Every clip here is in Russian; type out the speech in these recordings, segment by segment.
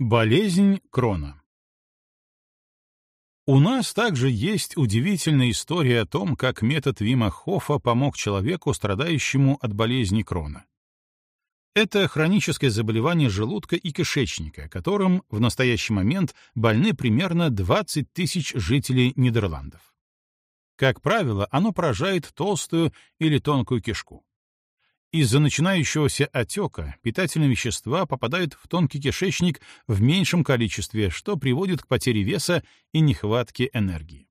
Болезнь Крона У нас также есть удивительная история о том, как метод Вима Хофа помог человеку, страдающему от болезни Крона. Это хроническое заболевание желудка и кишечника, которым в настоящий момент больны примерно 20 тысяч жителей Нидерландов. Как правило, оно поражает толстую или тонкую кишку. Из-за начинающегося отека питательные вещества попадают в тонкий кишечник в меньшем количестве, что приводит к потере веса и нехватке энергии.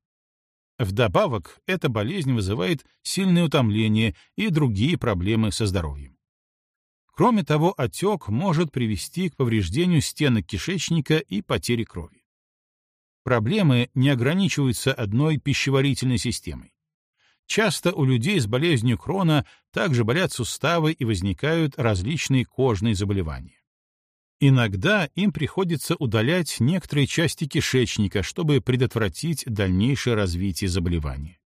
Вдобавок, эта болезнь вызывает сильное утомление и другие проблемы со здоровьем. Кроме того, отек может привести к повреждению стенок кишечника и потере крови. Проблемы не ограничиваются одной пищеварительной системой. Часто у людей с болезнью Крона также болят суставы и возникают различные кожные заболевания. Иногда им приходится удалять некоторые части кишечника, чтобы предотвратить дальнейшее развитие заболевания.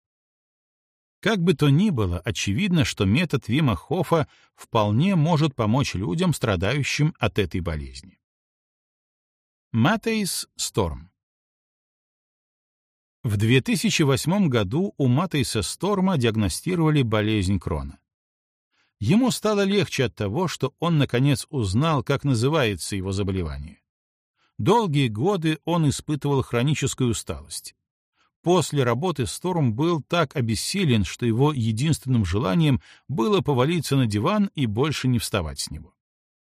Как бы то ни было, очевидно, что метод Вима Хофа вполне может помочь людям, страдающим от этой болезни. Матейс Сторм в 2008 году у Матейса Сторма диагностировали болезнь Крона. Ему стало легче от того, что он наконец узнал, как называется его заболевание. Долгие годы он испытывал хроническую усталость. После работы Сторм был так обессилен, что его единственным желанием было повалиться на диван и больше не вставать с него.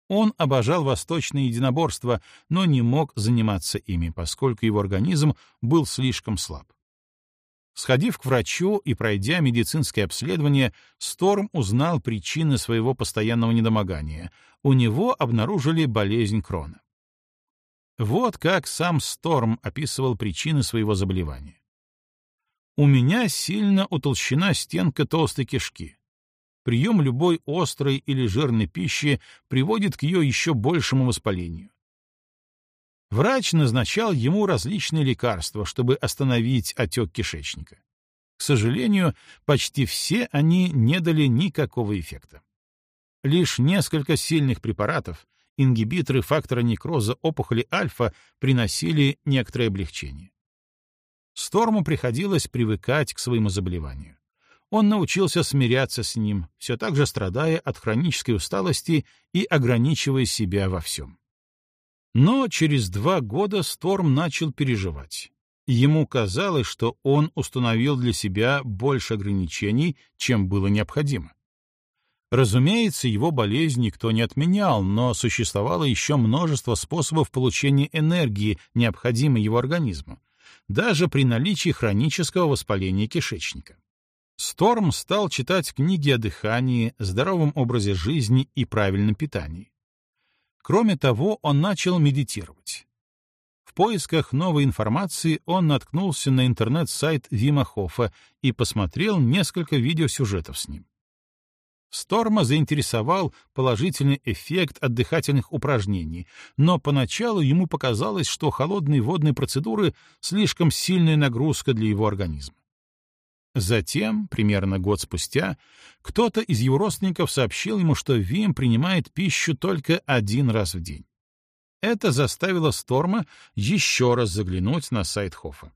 Он обожал восточные единоборства, но не мог заниматься ими, поскольку его организм был слишком слаб. Сходив к врачу и пройдя медицинское обследование, Сторм узнал причины своего постоянного недомогания. У него обнаружили болезнь Крона. Вот как сам Сторм описывал причины своего заболевания. «У меня сильно утолщена стенка толстой кишки. Прием любой острой или жирной пищи приводит к ее еще большему воспалению. Врач назначал ему различные лекарства, чтобы остановить отек кишечника. К сожалению, почти все они не дали никакого эффекта. Лишь несколько сильных препаратов, ингибиторы фактора некроза опухоли альфа, приносили некоторое облегчение. Сторму приходилось привыкать к своему заболеванию он научился смиряться с ним, все так же страдая от хронической усталости и ограничивая себя во всем. Но через два года Сторм начал переживать. Ему казалось, что он установил для себя больше ограничений, чем было необходимо. Разумеется, его болезнь никто не отменял, но существовало еще множество способов получения энергии, необходимой его организму, даже при наличии хронического воспаления кишечника. Сторм стал читать книги о дыхании, здоровом образе жизни и правильном питании. Кроме того, он начал медитировать. В поисках новой информации он наткнулся на интернет-сайт Вима Хофа и посмотрел несколько видеосюжетов с ним. Сторма заинтересовал положительный эффект от дыхательных упражнений, но поначалу ему показалось, что холодные водные процедуры — слишком сильная нагрузка для его организма. Затем, примерно год спустя, кто-то из его родственников сообщил ему, что Вим принимает пищу только один раз в день. Это заставило Сторма еще раз заглянуть на сайт Хофа.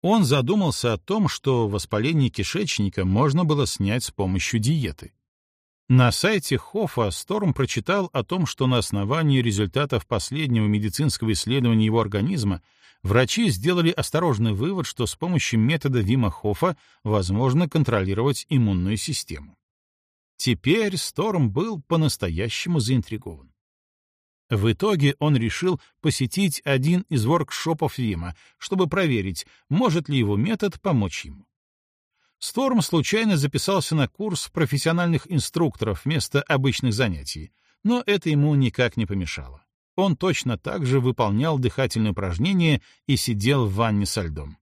Он задумался о том, что воспаление кишечника можно было снять с помощью диеты. На сайте Хофа Сторм прочитал о том, что на основании результатов последнего медицинского исследования его организма врачи сделали осторожный вывод, что с помощью метода Вима Хофа возможно контролировать иммунную систему. Теперь Сторм был по-настоящему заинтригован. В итоге он решил посетить один из воркшопов Вима, чтобы проверить, может ли его метод помочь ему. Сторм случайно записался на курс профессиональных инструкторов вместо обычных занятий, но это ему никак не помешало. Он точно так же выполнял дыхательные упражнения и сидел в ванне со льдом.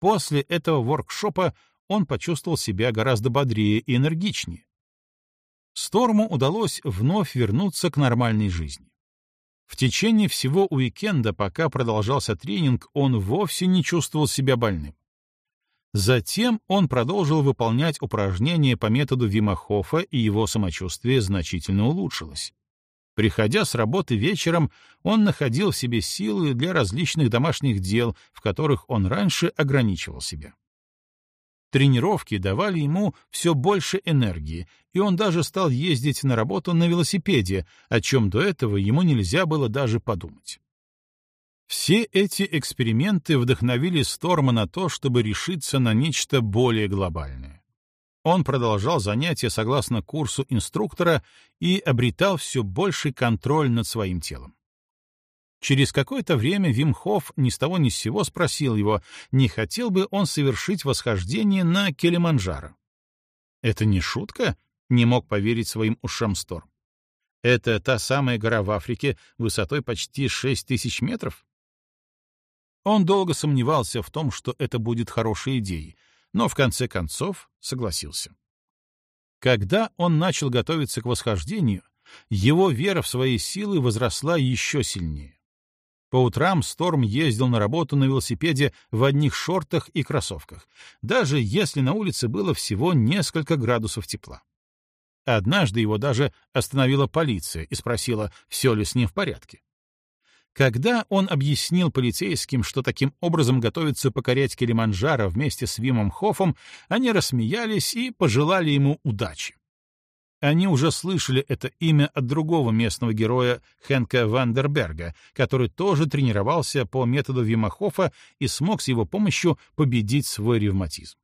После этого воркшопа он почувствовал себя гораздо бодрее и энергичнее. Сторму удалось вновь вернуться к нормальной жизни. В течение всего уикенда, пока продолжался тренинг, он вовсе не чувствовал себя больным. Затем он продолжил выполнять упражнения по методу Вимахофа, и его самочувствие значительно улучшилось. Приходя с работы вечером, он находил в себе силы для различных домашних дел, в которых он раньше ограничивал себя. Тренировки давали ему все больше энергии, и он даже стал ездить на работу на велосипеде, о чем до этого ему нельзя было даже подумать. Все эти эксперименты вдохновили Сторма на то, чтобы решиться на нечто более глобальное. Он продолжал занятия согласно курсу инструктора и обретал все больший контроль над своим телом. Через какое-то время Вимхов ни с того ни с сего спросил его, не хотел бы он совершить восхождение на Келиманджаро. «Это не шутка?» — не мог поверить своим ушам Сторм. «Это та самая гора в Африке высотой почти шесть тысяч метров?» Он долго сомневался в том, что это будет хорошей идеей, но в конце концов согласился. Когда он начал готовиться к восхождению, его вера в свои силы возросла еще сильнее. По утрам Сторм ездил на работу на велосипеде в одних шортах и кроссовках, даже если на улице было всего несколько градусов тепла. Однажды его даже остановила полиция и спросила, все ли с ним в порядке. Когда он объяснил полицейским, что таким образом готовится покорять Килиманджаро вместе с Вимом Хофом, они рассмеялись и пожелали ему удачи. Они уже слышали это имя от другого местного героя Хенка Вандерберга, который тоже тренировался по методу Вима Хофа и смог с его помощью победить свой ревматизм.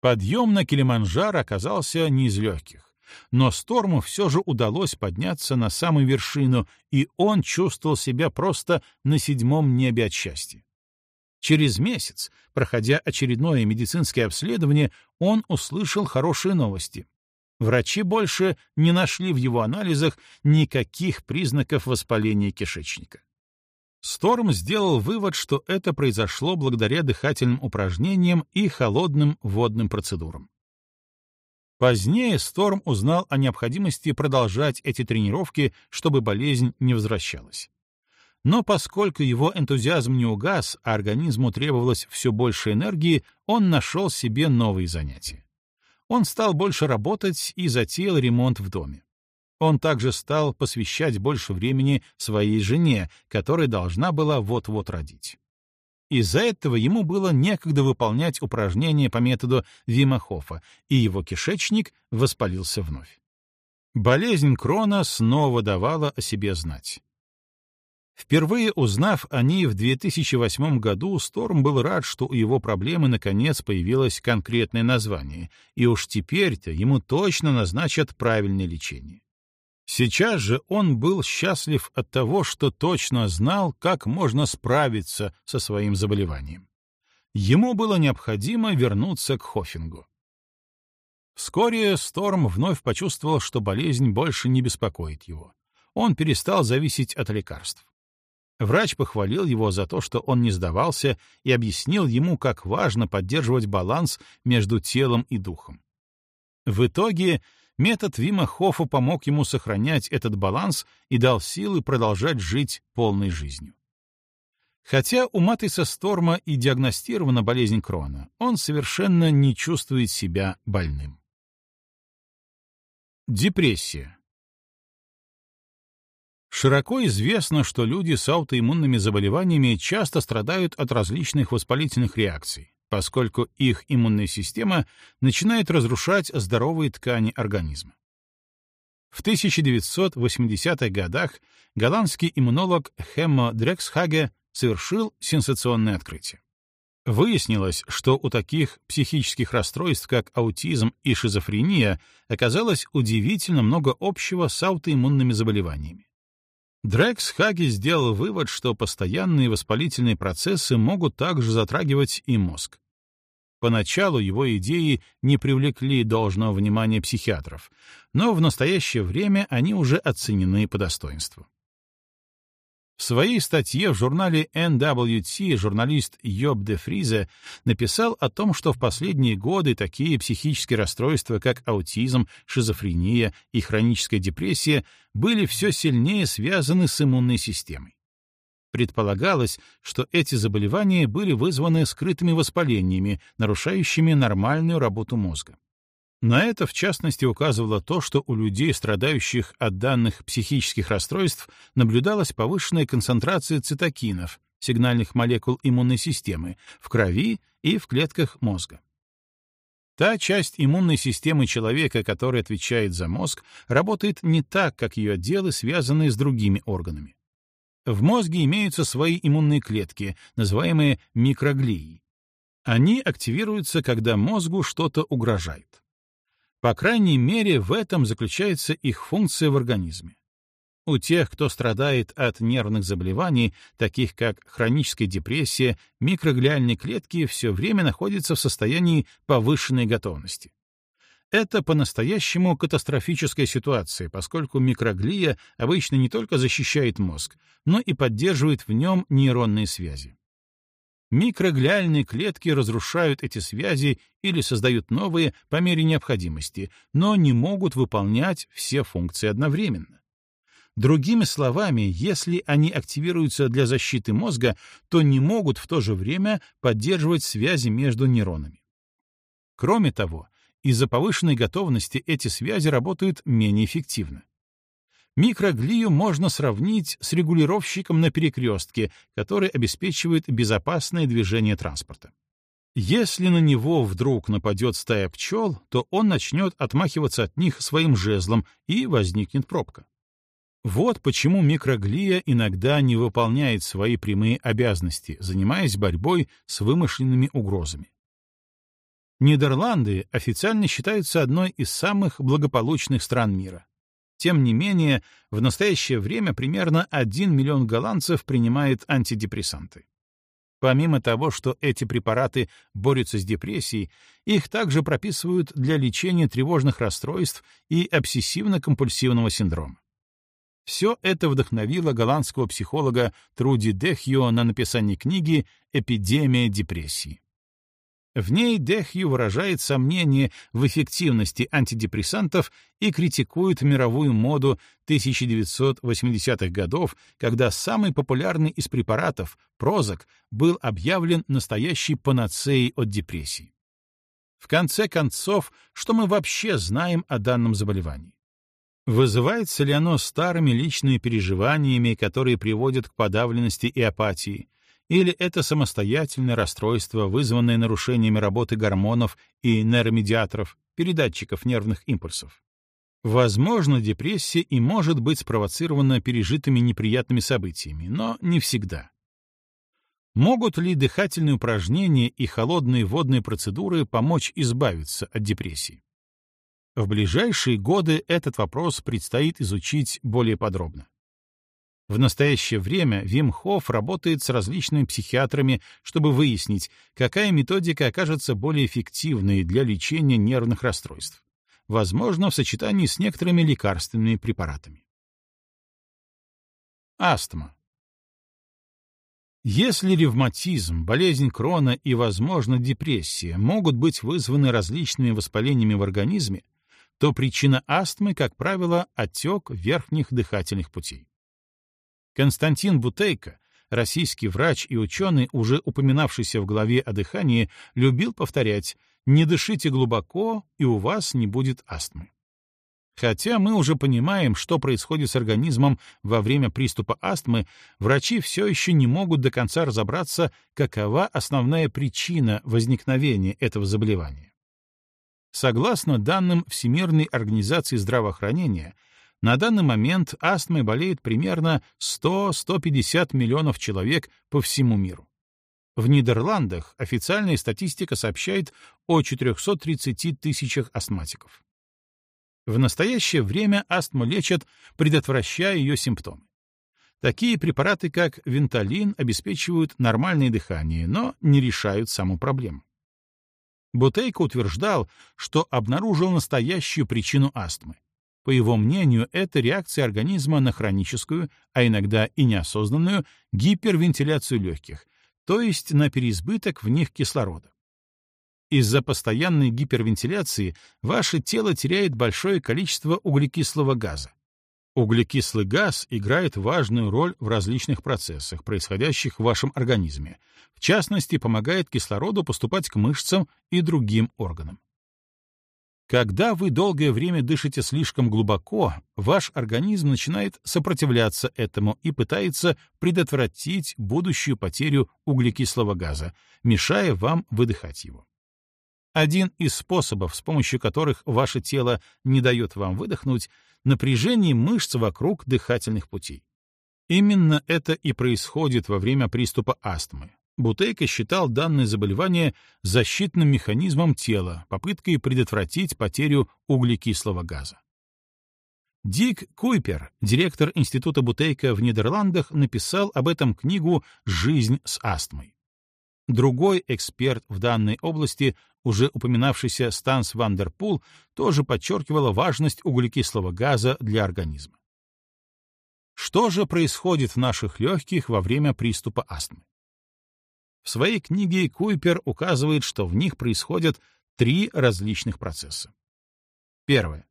Подъем на Килиманджаро оказался не из легких. Но Сторму все же удалось подняться на самую вершину, и он чувствовал себя просто на седьмом небе от счастья. Через месяц, проходя очередное медицинское обследование, он услышал хорошие новости. Врачи больше не нашли в его анализах никаких признаков воспаления кишечника. Сторм сделал вывод, что это произошло благодаря дыхательным упражнениям и холодным водным процедурам. Позднее Сторм узнал о необходимости продолжать эти тренировки, чтобы болезнь не возвращалась. Но поскольку его энтузиазм не угас, а организму требовалось все больше энергии, он нашел себе новые занятия. Он стал больше работать и затеял ремонт в доме. Он также стал посвящать больше времени своей жене, которая должна была вот-вот родить. Из-за этого ему было некогда выполнять упражнения по методу Вима Хофа, и его кишечник воспалился вновь. Болезнь Крона снова давала о себе знать. Впервые узнав о ней в 2008 году, Сторм был рад, что у его проблемы наконец появилось конкретное название, и уж теперь-то ему точно назначат правильное лечение. Сейчас же он был счастлив от того, что точно знал, как можно справиться со своим заболеванием. Ему было необходимо вернуться к Хофингу. Вскоре Сторм вновь почувствовал, что болезнь больше не беспокоит его. Он перестал зависеть от лекарств. Врач похвалил его за то, что он не сдавался, и объяснил ему, как важно поддерживать баланс между телом и духом. В итоге Метод Вима Хофа помог ему сохранять этот баланс и дал силы продолжать жить полной жизнью. Хотя у Матиса Сторма и диагностирована болезнь Крона, он совершенно не чувствует себя больным. Депрессия. Широко известно, что люди с аутоиммунными заболеваниями часто страдают от различных воспалительных реакций, поскольку их иммунная система начинает разрушать здоровые ткани организма. В 1980-х годах голландский иммунолог Хеммо Дрексхаге совершил сенсационное открытие. Выяснилось, что у таких психических расстройств, как аутизм и шизофрения, оказалось удивительно много общего с аутоиммунными заболеваниями. Дрекс Хаги сделал вывод, что постоянные воспалительные процессы могут также затрагивать и мозг. Поначалу его идеи не привлекли должного внимания психиатров, но в настоящее время они уже оценены по достоинству. В своей статье в журнале NWT журналист Йоб де Фризе написал о том, что в последние годы такие психические расстройства, как аутизм, шизофрения и хроническая депрессия, были все сильнее связаны с иммунной системой. Предполагалось, что эти заболевания были вызваны скрытыми воспалениями, нарушающими нормальную работу мозга. На это, в частности, указывало то, что у людей, страдающих от данных психических расстройств, наблюдалась повышенная концентрация цитокинов, сигнальных молекул иммунной системы, в крови и в клетках мозга. Та часть иммунной системы человека, которая отвечает за мозг, работает не так, как ее отделы, связанные с другими органами. В мозге имеются свои иммунные клетки, называемые микроглии. Они активируются, когда мозгу что-то угрожает. По крайней мере, в этом заключается их функция в организме. У тех, кто страдает от нервных заболеваний, таких как хроническая депрессия, микроглиальные клетки все время находятся в состоянии повышенной готовности. Это по-настоящему катастрофическая ситуация, поскольку микроглия обычно не только защищает мозг, но и поддерживает в нем нейронные связи. Микроглиальные клетки разрушают эти связи или создают новые по мере необходимости, но не могут выполнять все функции одновременно. Другими словами, если они активируются для защиты мозга, то не могут в то же время поддерживать связи между нейронами. Кроме того, из-за повышенной готовности эти связи работают менее эффективно. Микроглию можно сравнить с регулировщиком на перекрестке, который обеспечивает безопасное движение транспорта. Если на него вдруг нападет стая пчел, то он начнет отмахиваться от них своим жезлом, и возникнет пробка. Вот почему микроглия иногда не выполняет свои прямые обязанности, занимаясь борьбой с вымышленными угрозами. Нидерланды официально считаются одной из самых благополучных стран мира. Тем не менее, в настоящее время примерно 1 миллион голландцев принимает антидепрессанты. Помимо того, что эти препараты борются с депрессией, их также прописывают для лечения тревожных расстройств и обсессивно-компульсивного синдрома. Все это вдохновило голландского психолога Труди Дехьо на написание книги «Эпидемия депрессии». В ней Дехью выражает сомнение в эффективности антидепрессантов и критикует мировую моду 1980-х годов, когда самый популярный из препаратов, Прозак, был объявлен настоящей панацеей от депрессии. В конце концов, что мы вообще знаем о данном заболевании? Вызывается ли оно старыми личными переживаниями, которые приводят к подавленности и апатии, или это самостоятельное расстройство, вызванное нарушениями работы гормонов и нейромедиаторов, передатчиков нервных импульсов. Возможно, депрессия и может быть спровоцирована пережитыми неприятными событиями, но не всегда. Могут ли дыхательные упражнения и холодные водные процедуры помочь избавиться от депрессии? В ближайшие годы этот вопрос предстоит изучить более подробно. В настоящее время Вим Хофф работает с различными психиатрами, чтобы выяснить, какая методика окажется более эффективной для лечения нервных расстройств, возможно, в сочетании с некоторыми лекарственными препаратами. Астма. Если ревматизм, болезнь Крона и, возможно, депрессия могут быть вызваны различными воспалениями в организме, то причина астмы, как правило, отек верхних дыхательных путей. Константин Бутейко, российский врач и ученый, уже упоминавшийся в главе о дыхании, любил повторять «не дышите глубоко, и у вас не будет астмы». Хотя мы уже понимаем, что происходит с организмом во время приступа астмы, врачи все еще не могут до конца разобраться, какова основная причина возникновения этого заболевания. Согласно данным Всемирной организации здравоохранения, на данный момент астмой болеет примерно 100-150 миллионов человек по всему миру. В Нидерландах официальная статистика сообщает о 430 тысячах астматиков. В настоящее время астму лечат, предотвращая ее симптомы. Такие препараты, как венталин, обеспечивают нормальное дыхание, но не решают саму проблему. Бутейко утверждал, что обнаружил настоящую причину астмы по его мнению, это реакция организма на хроническую, а иногда и неосознанную, гипервентиляцию легких, то есть на переизбыток в них кислорода. Из-за постоянной гипервентиляции ваше тело теряет большое количество углекислого газа. Углекислый газ играет важную роль в различных процессах, происходящих в вашем организме. В частности, помогает кислороду поступать к мышцам и другим органам. Когда вы долгое время дышите слишком глубоко, ваш организм начинает сопротивляться этому и пытается предотвратить будущую потерю углекислого газа, мешая вам выдыхать его. Один из способов, с помощью которых ваше тело не дает вам выдохнуть, напряжение мышц вокруг дыхательных путей. Именно это и происходит во время приступа астмы, Бутейко считал данное заболевание защитным механизмом тела, попыткой предотвратить потерю углекислого газа. Дик Куйпер, директор Института Бутейка в Нидерландах, написал об этом книгу «Жизнь с астмой». Другой эксперт в данной области, уже упоминавшийся Станс Вандерпул, тоже подчеркивал важность углекислого газа для организма. Что же происходит в наших легких во время приступа астмы? В своей книге Куйпер указывает, что в них происходят три различных процесса. Первое.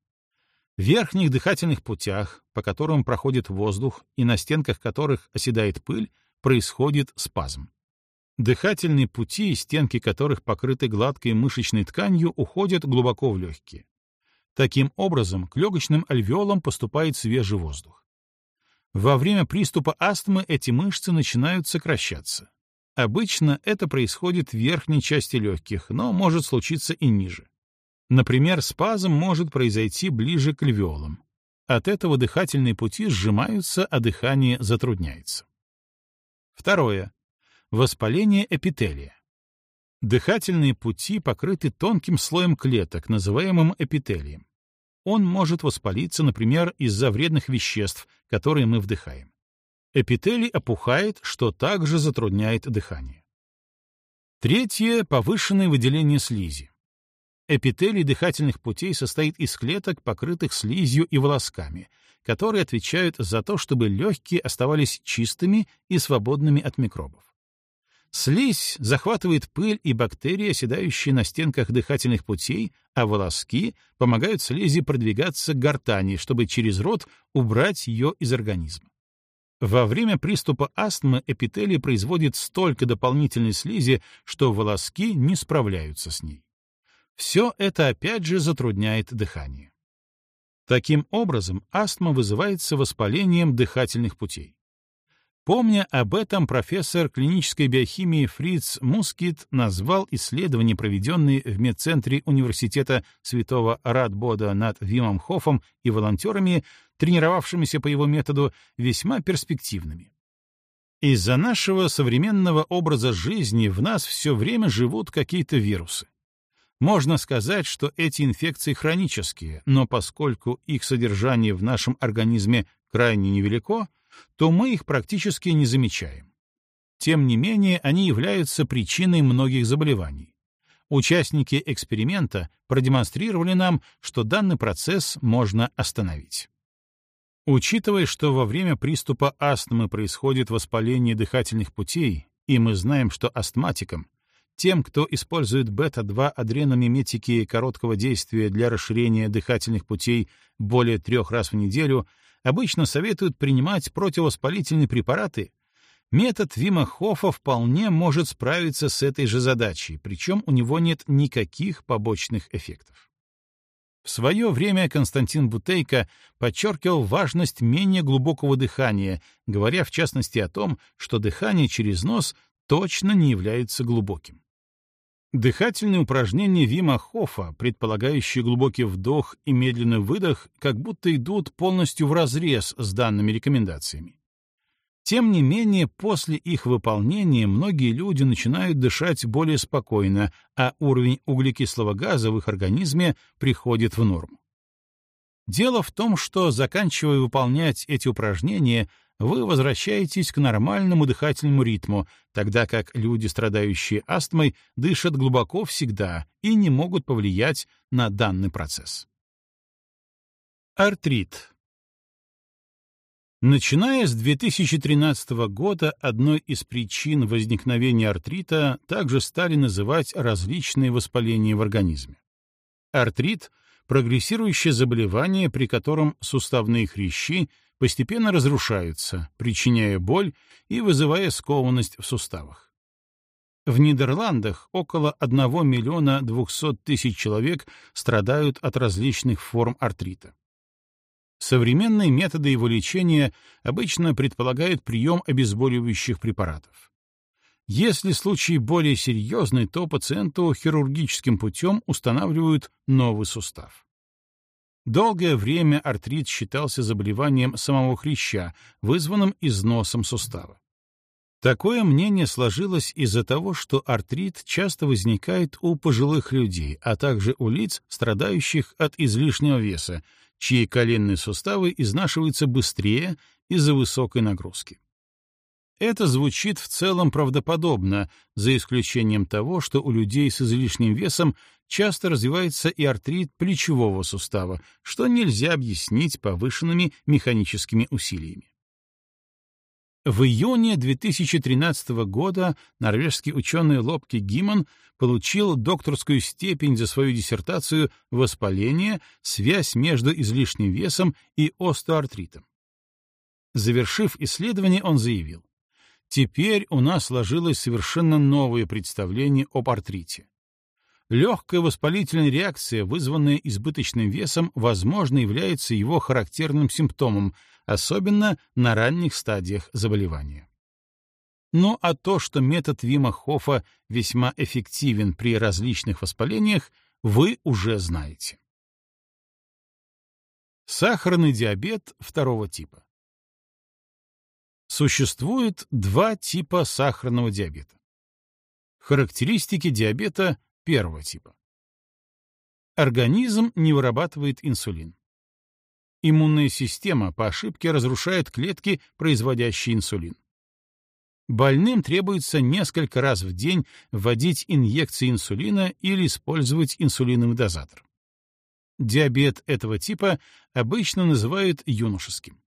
В верхних дыхательных путях, по которым проходит воздух и на стенках которых оседает пыль, происходит спазм. Дыхательные пути, стенки которых покрыты гладкой мышечной тканью, уходят глубоко в легкие. Таким образом, к легочным альвеолам поступает свежий воздух. Во время приступа астмы эти мышцы начинают сокращаться. Обычно это происходит в верхней части легких, но может случиться и ниже. Например, спазм может произойти ближе к альвеолам. От этого дыхательные пути сжимаются, а дыхание затрудняется. Второе. Воспаление эпителия. Дыхательные пути покрыты тонким слоем клеток, называемым эпителием. Он может воспалиться, например, из-за вредных веществ, которые мы вдыхаем. Эпителий опухает, что также затрудняет дыхание. Третье — повышенное выделение слизи. Эпителий дыхательных путей состоит из клеток, покрытых слизью и волосками, которые отвечают за то, чтобы легкие оставались чистыми и свободными от микробов. Слизь захватывает пыль и бактерии, оседающие на стенках дыхательных путей, а волоски помогают слизи продвигаться к гортани, чтобы через рот убрать ее из организма. Во время приступа астмы эпителий производит столько дополнительной слизи, что волоски не справляются с ней. Все это опять же затрудняет дыхание. Таким образом, астма вызывается воспалением дыхательных путей. Помня об этом, профессор клинической биохимии Фриц Мускит назвал исследования, проведенные в медцентре университета святого Радбода над Вимом Хофом и волонтерами, тренировавшимися по его методу, весьма перспективными. Из-за нашего современного образа жизни в нас все время живут какие-то вирусы. Можно сказать, что эти инфекции хронические, но поскольку их содержание в нашем организме крайне невелико, то мы их практически не замечаем. Тем не менее, они являются причиной многих заболеваний. Участники эксперимента продемонстрировали нам, что данный процесс можно остановить. Учитывая, что во время приступа астмы происходит воспаление дыхательных путей, и мы знаем, что астматикам, тем, кто использует бета-2 адреномиметики короткого действия для расширения дыхательных путей более трех раз в неделю, обычно советуют принимать противовоспалительные препараты, метод Вима Хоффа вполне может справиться с этой же задачей, причем у него нет никаких побочных эффектов. В свое время Константин Бутейко подчеркивал важность менее глубокого дыхания, говоря в частности о том, что дыхание через нос точно не является глубоким. Дыхательные упражнения Вима Хофа, предполагающие глубокий вдох и медленный выдох, как будто идут полностью вразрез с данными рекомендациями. Тем не менее, после их выполнения многие люди начинают дышать более спокойно, а уровень углекислого газа в их организме приходит в норму. Дело в том, что, заканчивая выполнять эти упражнения, вы возвращаетесь к нормальному дыхательному ритму, тогда как люди, страдающие астмой, дышат глубоко всегда и не могут повлиять на данный процесс. Артрит. Начиная с 2013 года одной из причин возникновения артрита также стали называть различные воспаления в организме. Артрит — прогрессирующее заболевание, при котором суставные хрящи — постепенно разрушаются, причиняя боль и вызывая скованность в суставах. В Нидерландах около 1 миллиона 200 тысяч человек страдают от различных форм артрита. Современные методы его лечения обычно предполагают прием обезболивающих препаратов. Если случай более серьезный, то пациенту хирургическим путем устанавливают новый сустав. Долгое время артрит считался заболеванием самого хряща, вызванным износом сустава. Такое мнение сложилось из-за того, что артрит часто возникает у пожилых людей, а также у лиц, страдающих от излишнего веса, чьи коленные суставы изнашиваются быстрее из-за высокой нагрузки. Это звучит в целом правдоподобно, за исключением того, что у людей с излишним весом часто развивается и артрит плечевого сустава, что нельзя объяснить повышенными механическими усилиями. В июне 2013 года норвежский ученый Лобки Гимон получил докторскую степень за свою диссертацию «Воспаление. Связь между излишним весом и остеоартритом». Завершив исследование, он заявил, «Теперь у нас сложилось совершенно новое представление об артрите. Легкая воспалительная реакция, вызванная избыточным весом, возможно, является его характерным симптомом, особенно на ранних стадиях заболевания. Ну а то, что метод Вима Хофа весьма эффективен при различных воспалениях, вы уже знаете. Сахарный диабет второго типа. Существует два типа сахарного диабета. Характеристики диабета первого типа. Организм не вырабатывает инсулин. Иммунная система по ошибке разрушает клетки, производящие инсулин. Больным требуется несколько раз в день вводить инъекции инсулина или использовать инсулиновый дозатор. Диабет этого типа обычно называют юношеским.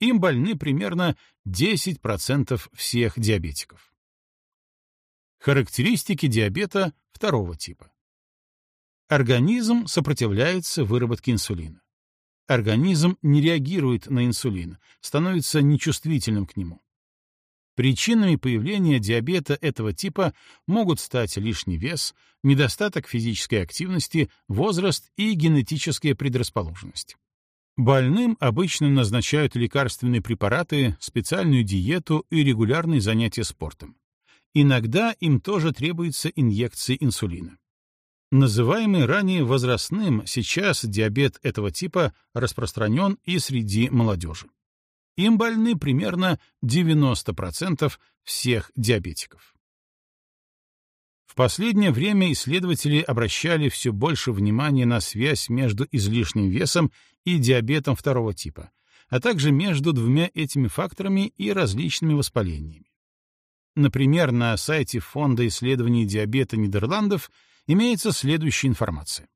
Им больны примерно 10% всех диабетиков. Характеристики диабета второго типа. Организм сопротивляется выработке инсулина. Организм не реагирует на инсулин, становится нечувствительным к нему. Причинами появления диабета этого типа могут стать лишний вес, недостаток физической активности, возраст и генетическая предрасположенность. Больным обычно назначают лекарственные препараты, специальную диету и регулярные занятия спортом. Иногда им тоже требуется инъекции инсулина. Называемый ранее возрастным, сейчас диабет этого типа распространен и среди молодежи. Им больны примерно 90% всех диабетиков. Последнее время исследователи обращали все больше внимания на связь между излишним весом и диабетом второго типа, а также между двумя этими факторами и различными воспалениями. Например, на сайте Фонда исследований диабета Нидерландов имеется следующая информация.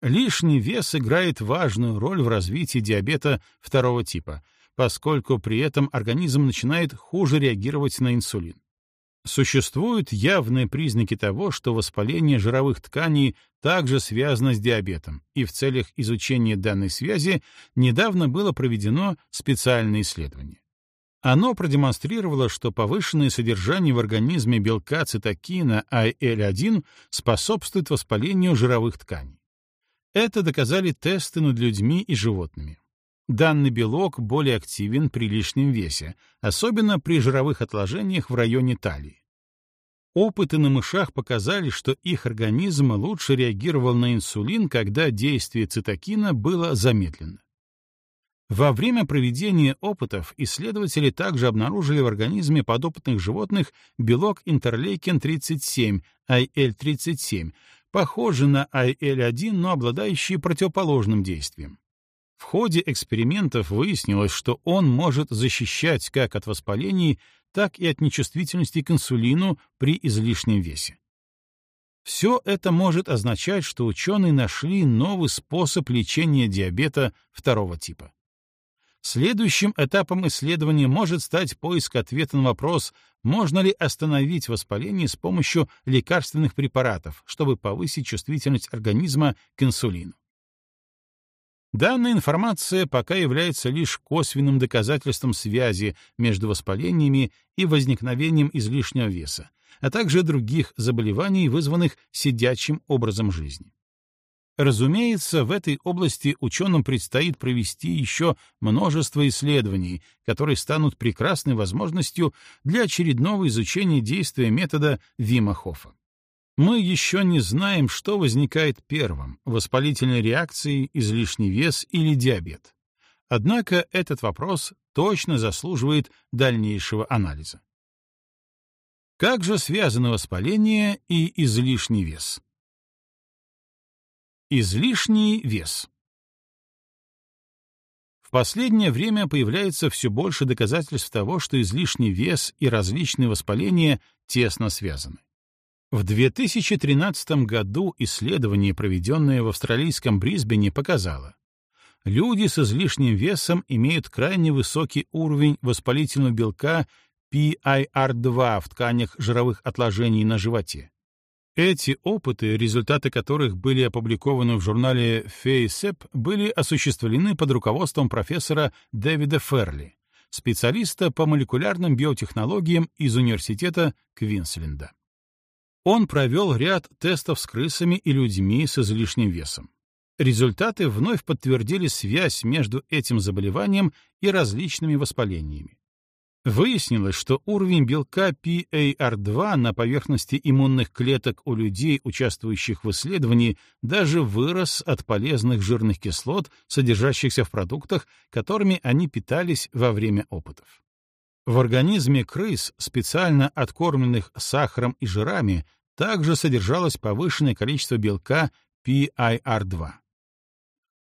Лишний вес играет важную роль в развитии диабета второго типа, поскольку при этом организм начинает хуже реагировать на инсулин. Существуют явные признаки того, что воспаление жировых тканей также связано с диабетом, и в целях изучения данной связи недавно было проведено специальное исследование. Оно продемонстрировало, что повышенное содержание в организме белка цитокина IL-1 способствует воспалению жировых тканей. Это доказали тесты над людьми и животными. Данный белок более активен при лишнем весе, особенно при жировых отложениях в районе талии. Опыты на мышах показали, что их организм лучше реагировал на инсулин, когда действие цитокина было замедлено. Во время проведения опытов исследователи также обнаружили в организме подопытных животных белок интерлейкин-37, IL-37, похожий на IL-1, но обладающий противоположным действием. В ходе экспериментов выяснилось, что он может защищать как от воспалений, так и от нечувствительности к инсулину при излишнем весе. Все это может означать, что ученые нашли новый способ лечения диабета второго типа. Следующим этапом исследования может стать поиск ответа на вопрос, можно ли остановить воспаление с помощью лекарственных препаратов, чтобы повысить чувствительность организма к инсулину. Данная информация пока является лишь косвенным доказательством связи между воспалениями и возникновением излишнего веса, а также других заболеваний, вызванных сидячим образом жизни. Разумеется, в этой области ученым предстоит провести еще множество исследований, которые станут прекрасной возможностью для очередного изучения действия метода Вима Хоффа. Мы еще не знаем, что возникает первым — воспалительная реакция, излишний вес или диабет. Однако этот вопрос точно заслуживает дальнейшего анализа. Как же связано воспаление и излишний вес? Излишний вес. В последнее время появляется все больше доказательств того, что излишний вес и различные воспаления тесно связаны. В 2013 году исследование, проведенное в австралийском Брисбене, показало, люди с излишним весом имеют крайне высокий уровень воспалительного белка PIR2 в тканях жировых отложений на животе, эти опыты, результаты которых были опубликованы в журнале FACEP, были осуществлены под руководством профессора Дэвида Ферли, специалиста по молекулярным биотехнологиям из университета Квинсленда. Он провел ряд тестов с крысами и людьми с излишним весом. Результаты вновь подтвердили связь между этим заболеванием и различными воспалениями. Выяснилось, что уровень белка PAR2 на поверхности иммунных клеток у людей, участвующих в исследовании, даже вырос от полезных жирных кислот, содержащихся в продуктах, которыми они питались во время опытов. В организме крыс, специально откормленных сахаром и жирами, также содержалось повышенное количество белка PIR2.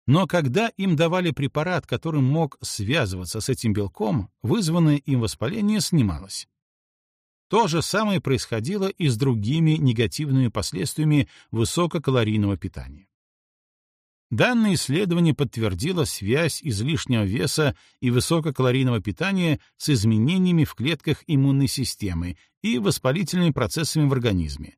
Но когда им давали препарат, который мог связываться с этим белком, вызванное им воспаление снималось. То же самое происходило и с другими негативными последствиями высококалорийного питания. Данное исследование подтвердило связь излишнего веса и высококалорийного питания с изменениями в клетках иммунной системы и воспалительными процессами в организме,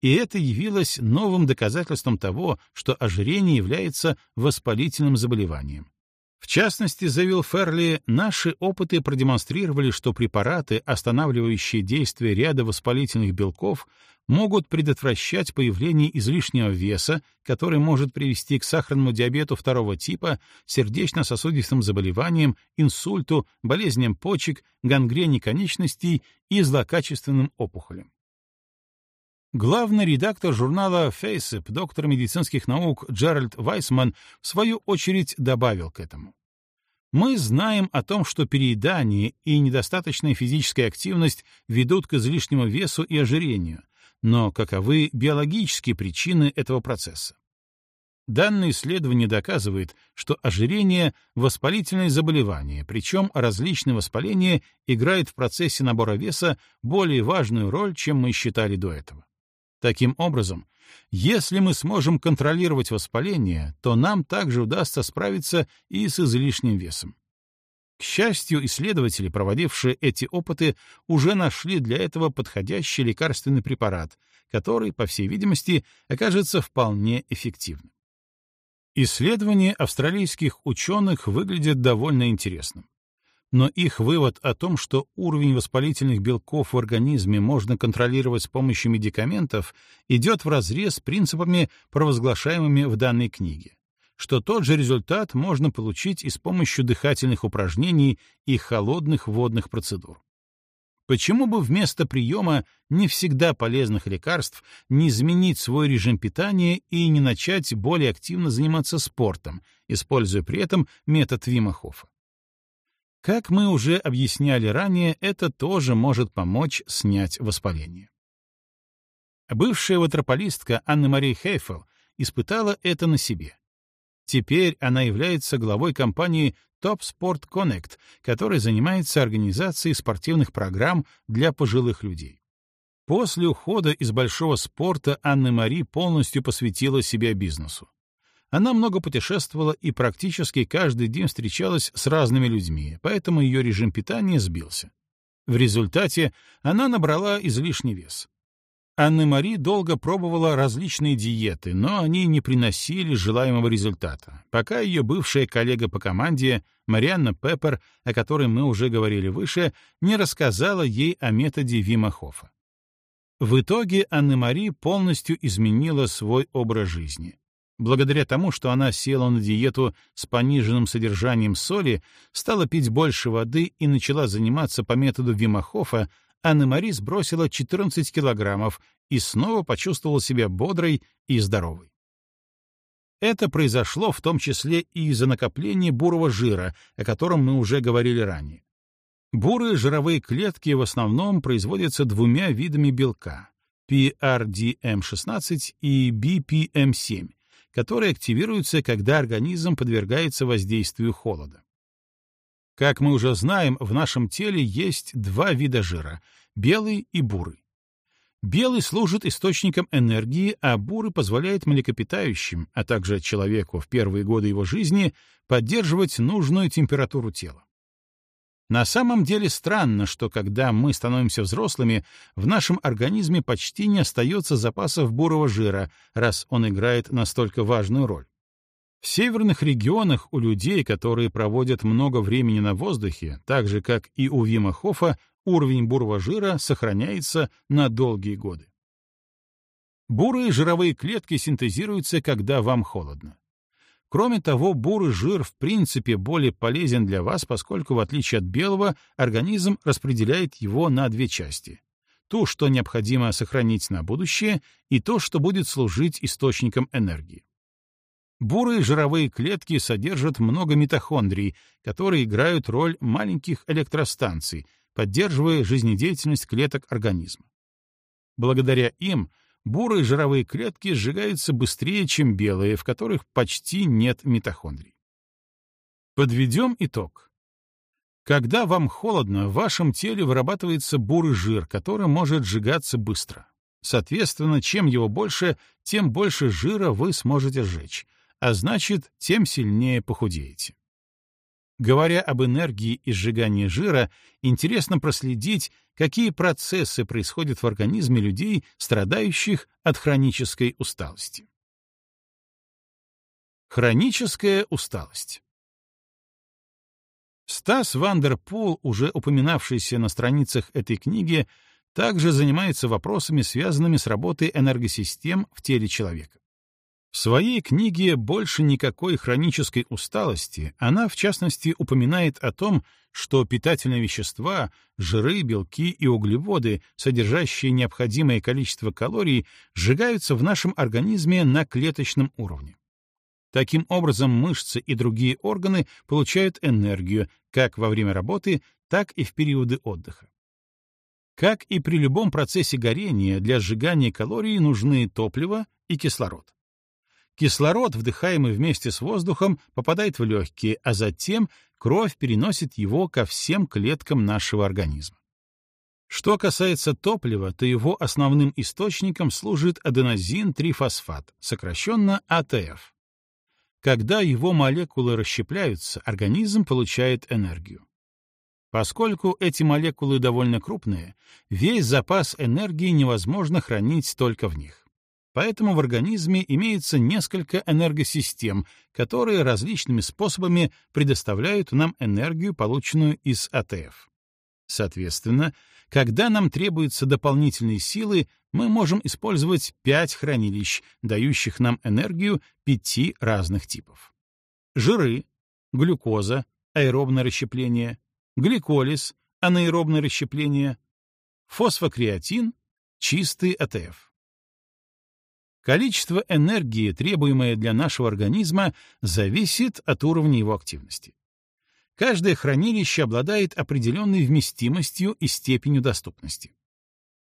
и это явилось новым доказательством того, что ожирение является воспалительным заболеванием. В частности, заявил Ферли, наши опыты продемонстрировали, что препараты, останавливающие действие ряда воспалительных белков, могут предотвращать появление излишнего веса, который может привести к сахарному диабету второго типа, сердечно-сосудистым заболеваниям, инсульту, болезням почек, гангрене конечностей и злокачественным опухолям. Главный редактор журнала FACEP, доктор медицинских наук Джеральд Вайсман, в свою очередь добавил к этому. Мы знаем о том, что переедание и недостаточная физическая активность ведут к излишнему весу и ожирению, но каковы биологические причины этого процесса? Данное исследование доказывает, что ожирение — воспалительное заболевание, причем различные воспаления играют в процессе набора веса более важную роль, чем мы считали до этого. Таким образом, если мы сможем контролировать воспаление, то нам также удастся справиться и с излишним весом. К счастью, исследователи, проводившие эти опыты, уже нашли для этого подходящий лекарственный препарат, который, по всей видимости, окажется вполне эффективным. Исследование австралийских ученых выглядит довольно интересным но их вывод о том, что уровень воспалительных белков в организме можно контролировать с помощью медикаментов, идет вразрез с принципами, провозглашаемыми в данной книге, что тот же результат можно получить и с помощью дыхательных упражнений и холодных водных процедур. Почему бы вместо приема не всегда полезных лекарств не изменить свой режим питания и не начать более активно заниматься спортом, используя при этом метод Вима Хоффа? Как мы уже объясняли ранее, это тоже может помочь снять воспаление. Бывшая ватрополистка Анна-Мария Хейфел испытала это на себе. Теперь она является главой компании Top Sport Connect, которая занимается организацией спортивных программ для пожилых людей. После ухода из большого спорта Анна-Мари полностью посвятила себя бизнесу. Она много путешествовала и практически каждый день встречалась с разными людьми, поэтому ее режим питания сбился. В результате она набрала излишний вес. Анны-Мари долго пробовала различные диеты, но они не приносили желаемого результата, пока ее бывшая коллега по команде, Марианна Пеппер, о которой мы уже говорили выше, не рассказала ей о методе Вима Хоффа. В итоге Анна-Мари полностью изменила свой образ жизни. Благодаря тому, что она села на диету с пониженным содержанием соли, стала пить больше воды и начала заниматься по методу Вимахофа, Анна-Мари сбросила 14 килограммов и снова почувствовала себя бодрой и здоровой. Это произошло в том числе и из-за накопления бурого жира, о котором мы уже говорили ранее. Бурые жировые клетки в основном производятся двумя видами белка — PRDM16 и BPM7, которые активируются, когда организм подвергается воздействию холода. Как мы уже знаем, в нашем теле есть два вида жира — белый и бурый. Белый служит источником энергии, а бурый позволяет млекопитающим, а также человеку в первые годы его жизни поддерживать нужную температуру тела. На самом деле странно, что когда мы становимся взрослыми, в нашем организме почти не остается запасов бурого жира, раз он играет настолько важную роль. В северных регионах у людей, которые проводят много времени на воздухе, так же, как и у Вима Хофа, уровень бурого жира сохраняется на долгие годы. Бурые жировые клетки синтезируются, когда вам холодно. Кроме того, бурый жир в принципе более полезен для вас, поскольку, в отличие от белого, организм распределяет его на две части. То, что необходимо сохранить на будущее, и то, что будет служить источником энергии. Бурые жировые клетки содержат много митохондрий, которые играют роль маленьких электростанций, поддерживая жизнедеятельность клеток организма. Благодаря им бурые жировые клетки сжигаются быстрее, чем белые, в которых почти нет митохондрий. Подведем итог. Когда вам холодно, в вашем теле вырабатывается бурый жир, который может сжигаться быстро. Соответственно, чем его больше, тем больше жира вы сможете сжечь, а значит, тем сильнее похудеете. Говоря об энергии и сжигании жира, интересно проследить, какие процессы происходят в организме людей, страдающих от хронической усталости. Хроническая усталость. Станс Вандерпул, уже упоминавшийся на страницах этой книги, также занимается вопросами, связанными с работой энергосистем в теле человека. В своей книге «Больше никакой хронической усталости» она, в частности, упоминает о том, что питательные вещества, жиры, белки и углеводы, содержащие необходимое количество калорий, сжигаются в нашем организме на клеточном уровне. Таким образом, мышцы и другие органы получают энергию как во время работы, так и в периоды отдыха. Как и при любом процессе горения, для сжигания калорий нужны топливо и кислород. Кислород, вдыхаемый вместе с воздухом, попадает в легкие, а затем кровь переносит его ко всем клеткам нашего организма. Что касается топлива, то его основным источником служит аденозин-трифосфат, сокращенно АТФ. Когда его молекулы расщепляются, организм получает энергию. Поскольку эти молекулы довольно крупные, весь запас энергии невозможно хранить только в них. Поэтому в организме имеется несколько энергосистем, которые различными способами предоставляют нам энергию, полученную из АТФ. Соответственно, когда нам требуются дополнительные силы, мы можем использовать пять хранилищ, дающих нам энергию пяти разных типов. Жиры, глюкоза, аэробное расщепление, гликолиз, анаэробное расщепление, фосфокреатин, чистый АТФ. Количество энергии, требуемое для нашего организма, зависит от уровня его активности. Каждое хранилище обладает определенной вместимостью и степенью доступности.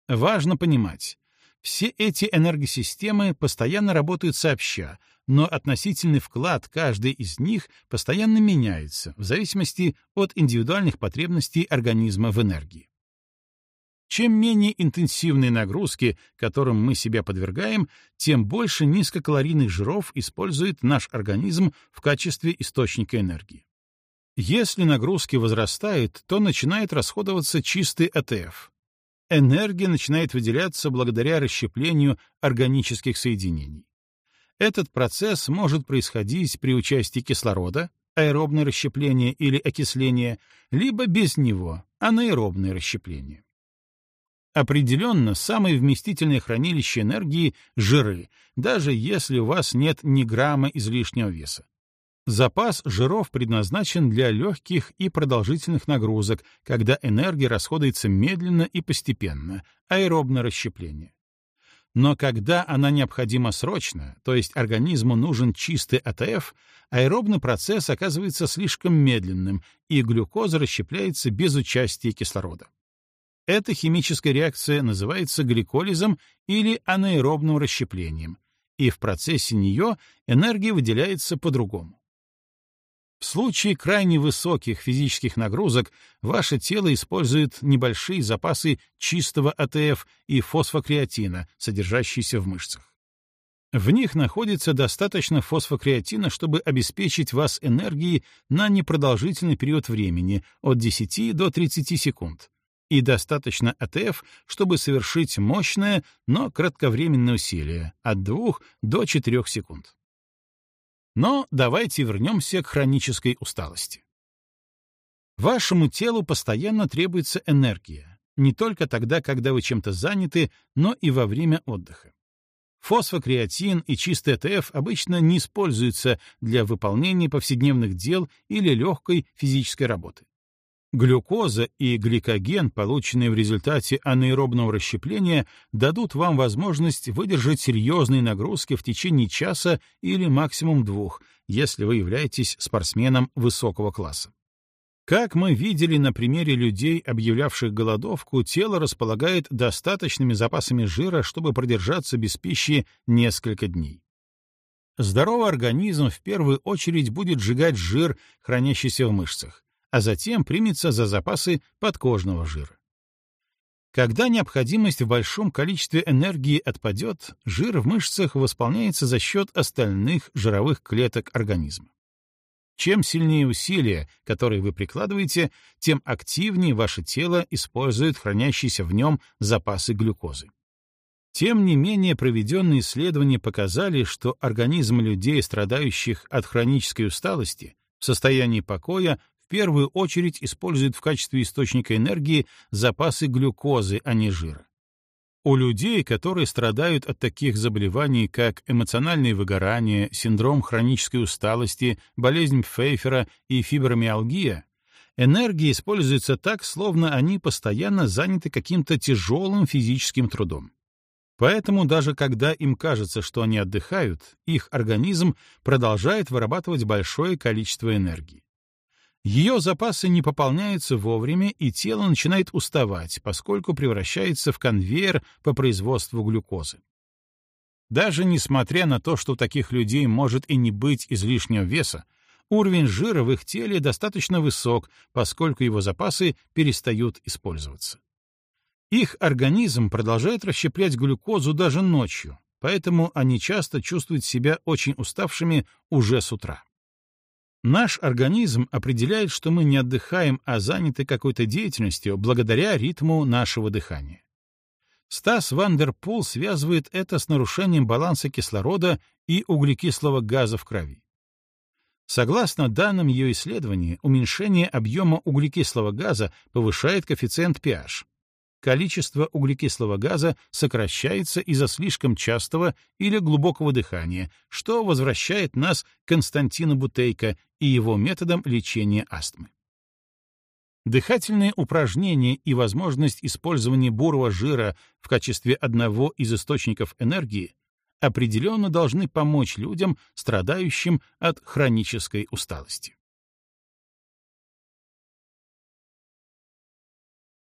Важно понимать, все эти энергосистемы постоянно работают сообща, но относительный вклад каждой из них постоянно меняется в зависимости от индивидуальных потребностей организма в энергии. Чем менее интенсивные нагрузки, которым мы себя подвергаем, тем больше низкокалорийных жиров использует наш организм в качестве источника энергии. Если нагрузки возрастают, то начинает расходоваться чистый АТФ. Энергия начинает выделяться благодаря расщеплению органических соединений. Этот процесс может происходить при участии кислорода, аэробное расщепление или окисление, либо без него, анаэробное расщепление. Определенно, самое вместительное хранилище энергии — жиры, даже если у вас нет ни грамма излишнего веса. Запас жиров предназначен для легких и продолжительных нагрузок, когда энергия расходуется медленно и постепенно, аэробное расщепление. Но когда она необходима срочно, то есть организму нужен чистый АТФ, аэробный процесс оказывается слишком медленным, и глюкоза расщепляется без участия кислорода. Эта химическая реакция называется гликолизом или анаэробным расщеплением, и в процессе нее энергия выделяется по-другому. В случае крайне высоких физических нагрузок ваше тело использует небольшие запасы чистого АТФ и фосфокреатина, содержащиеся в мышцах. В них находится достаточно фосфокреатина, чтобы обеспечить вас энергией на непродолжительный период времени от 10 до 30 секунд, и достаточно АТФ, чтобы совершить мощное, но кратковременное усилие от 2 до 4 секунд. Но давайте вернемся к хронической усталости. Вашему телу постоянно требуется энергия, не только тогда, когда вы чем-то заняты, но и во время отдыха. Фосфокреатин и чистый АТФ обычно не используются для выполнения повседневных дел или легкой физической работы. Глюкоза и гликоген, полученные в результате анаэробного расщепления, дадут вам возможность выдержать серьезные нагрузки в течение часа или максимум двух, если вы являетесь спортсменом высокого класса. Как мы видели на примере людей, объявлявших голодовку, тело располагает достаточными запасами жира, чтобы продержаться без пищи несколько дней. Здоровый организм в первую очередь будет сжигать жир, хранящийся в мышцах, а затем примется за запасы подкожного жира. Когда необходимость в большом количестве энергии отпадет, жир в мышцах восполняется за счет остальных жировых клеток организма. Чем сильнее усилия, которые вы прикладываете, тем активнее ваше тело использует хранящиеся в нем запасы глюкозы. Тем не менее, проведенные исследования показали, что организм людей, страдающих от хронической усталости, в состоянии покоя в первую очередь использует в качестве источника энергии запасы глюкозы, а не жира. У людей, которые страдают от таких заболеваний, как эмоциональное выгорание, синдром хронической усталости, болезнь Пфейфера и фибромиалгия, энергия используется так, словно они постоянно заняты каким-то тяжелым физическим трудом. Поэтому даже когда им кажется, что они отдыхают, их организм продолжает вырабатывать большое количество энергии. Ее запасы не пополняются вовремя, и тело начинает уставать, поскольку превращается в конвейер по производству глюкозы. Даже несмотря на то, что у таких людей может и не быть излишнего веса, уровень жира в их теле достаточно высок, поскольку его запасы перестают использоваться. Их организм продолжает расщеплять глюкозу даже ночью, поэтому они часто чувствуют себя очень уставшими уже с утра. Наш организм определяет, что мы не отдыхаем, а заняты какой-то деятельностью благодаря ритму нашего дыхания. Станс Вандерпул связывает это с нарушением баланса кислорода и углекислого газа в крови. Согласно данным ее исследования, уменьшение объема углекислого газа повышает коэффициент pH, количество углекислого газа сокращается из-за слишком частого или глубокого дыхания, что возвращает нас к Константину Бутейко и его методам лечения астмы. Дыхательные упражнения и возможность использования бурого жира в качестве одного из источников энергии определенно должны помочь людям, страдающим от хронической усталости.